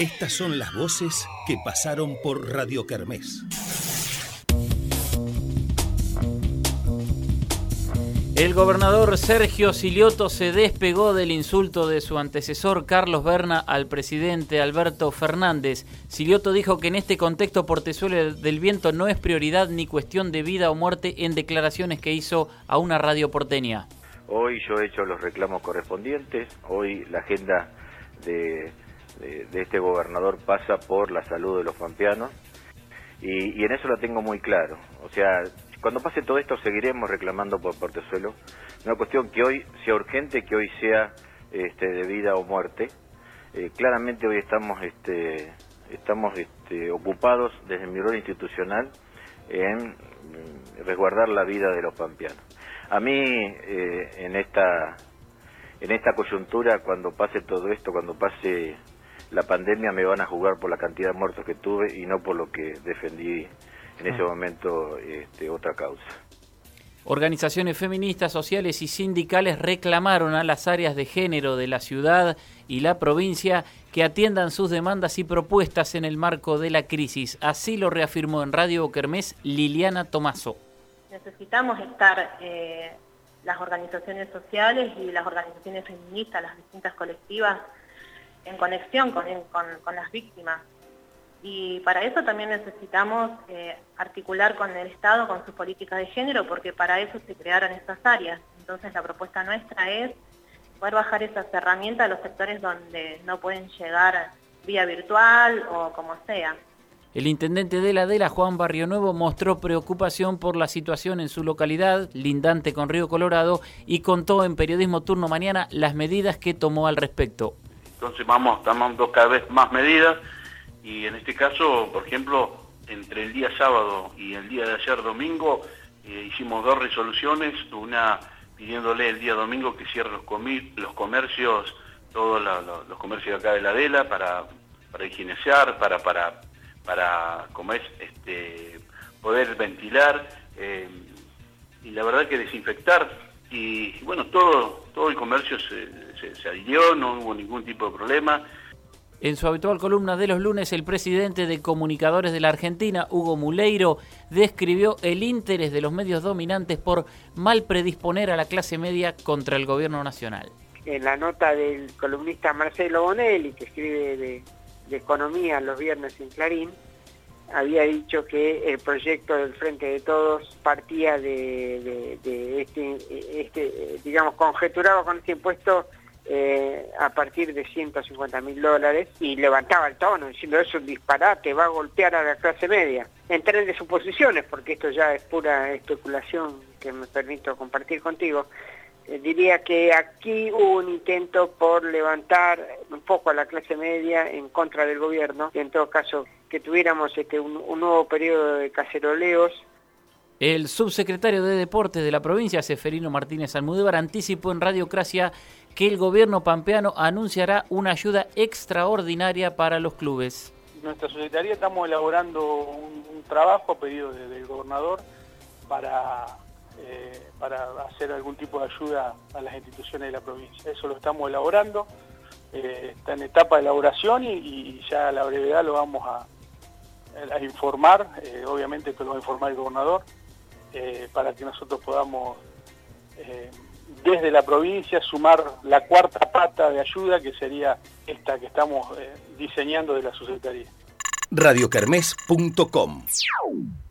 Estas son las voces que pasaron por Radio Kermés. El gobernador Sergio Silioto se despegó del insulto de su antecesor Carlos Berna al presidente Alberto Fernández. Silioto dijo que en este contexto Portezuelo del Viento no es prioridad ni cuestión de vida o muerte en declaraciones que hizo a una radio porteña. Hoy yo he hecho los reclamos correspondientes, hoy la agenda de, este gobernador pasa por la salud de los pampeanos y, y en eso lo tengo muy claro. O sea, cuando pase todo esto seguiremos reclamando por Portezuelo. Una cuestión que hoy sea urgente, que hoy sea este, de vida o muerte. Eh, claramente hoy estamos, este, estamos este, ocupados desde mi rol institucional en mm, resguardar la vida de los pampeanos. A mí eh, en esta en esta coyuntura, cuando pase todo esto, cuando pase la pandemia, me van a jugar por la cantidad de muertos que tuve y no por lo que defendí en ese momento este, otra causa. Organizaciones feministas, sociales y sindicales reclamaron a las áreas de género de la ciudad y la provincia que atiendan sus demandas y propuestas en el marco de la crisis. Así lo reafirmó en Radio Kermés Liliana Tomaso. Necesitamos estar eh, las organizaciones sociales y las organizaciones feministas, las distintas colectivas, en conexión con, las víctimas y para eso también necesitamos eh, articular con el Estado, con sus políticas de género, porque para eso se crearon estas áreas. Entonces la propuesta nuestra es poder bajar esas herramientas a los sectores donde no pueden llegar vía virtual o como sea. El intendente de la Dela, Juan Barrio Nuevo, mostró preocupación por la situación en su localidad, lindante con Río Colorado, y contó en Periodismo Turno Mañana las medidas que tomó al respecto. Entonces vamos tomando cada vez más medidas y en este caso, por ejemplo, entre el día sábado y el día de ayer domingo, eh, hicimos dos resoluciones, una pidiéndole el día domingo que cierre los, los comercios, todos los comercios acá de la Vela, para, para higienizar, para, para, para este, poder ventilar eh, y la verdad que desinfectar. Y bueno, todo, todo el comercio se, se, se adhirió, no hubo ningún tipo de problema. En su habitual columna de los lunes, el presidente de Comunicadores de la Argentina, Hugo Muleiro, describió el interés de los medios dominantes por mal predisponer a la clase media contra el gobierno nacional. En la nota del columnista Marcelo Bonelli, que escribe de, economía los viernes en Clarín, había dicho que el proyecto del Frente de Todos partía de, este, este, digamos, conjeturaba con este impuesto eh, a partir de 150 mil dólares y levantaba el tono diciendo es un disparate, va a golpear a la clase media. Entré de suposiciones, porque esto ya es pura especulación que me permito compartir contigo. Eh, diría que aquí hubo un intento por levantar un poco a la clase media en contra del gobierno, y en todo caso que tuviéramos este, un, un nuevo periodo de caceroleos el subsecretario de Deportes de la provincia, Seferino Martínez Almudévar, anticipó en Radiocracia que el gobierno pampeano anunciará una ayuda extraordinaria para los clubes. Nuestra secretaría estamos elaborando un, trabajo a pedido del gobernador para, eh, para hacer algún tipo de ayuda a las instituciones de la provincia. Eso lo estamos elaborando, eh, está en etapa de elaboración y, ya a la brevedad lo vamos a, informar, eh, obviamente que lo va a informar el gobernador. Para que nosotros podamos desde la provincia sumar la cuarta pata de ayuda que sería esta que estamos diseñando de la Subsecretaría. radiocarmes.com